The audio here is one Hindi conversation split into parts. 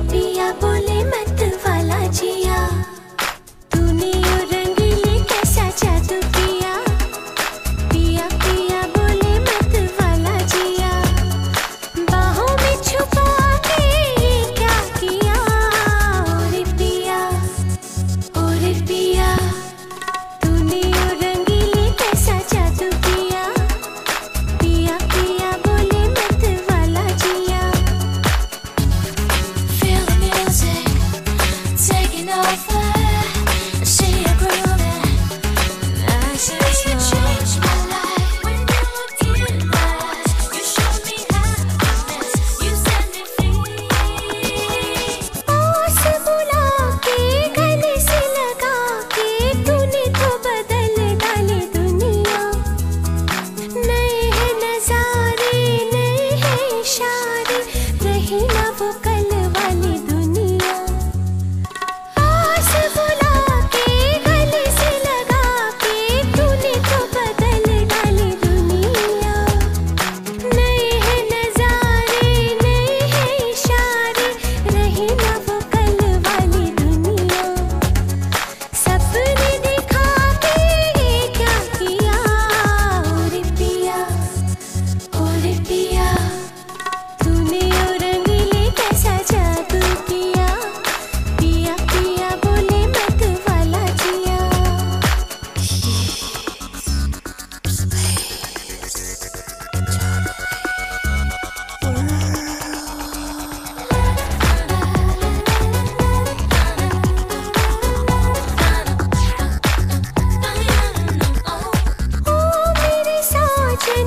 पिया बोले मत वाला जिया। 下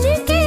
you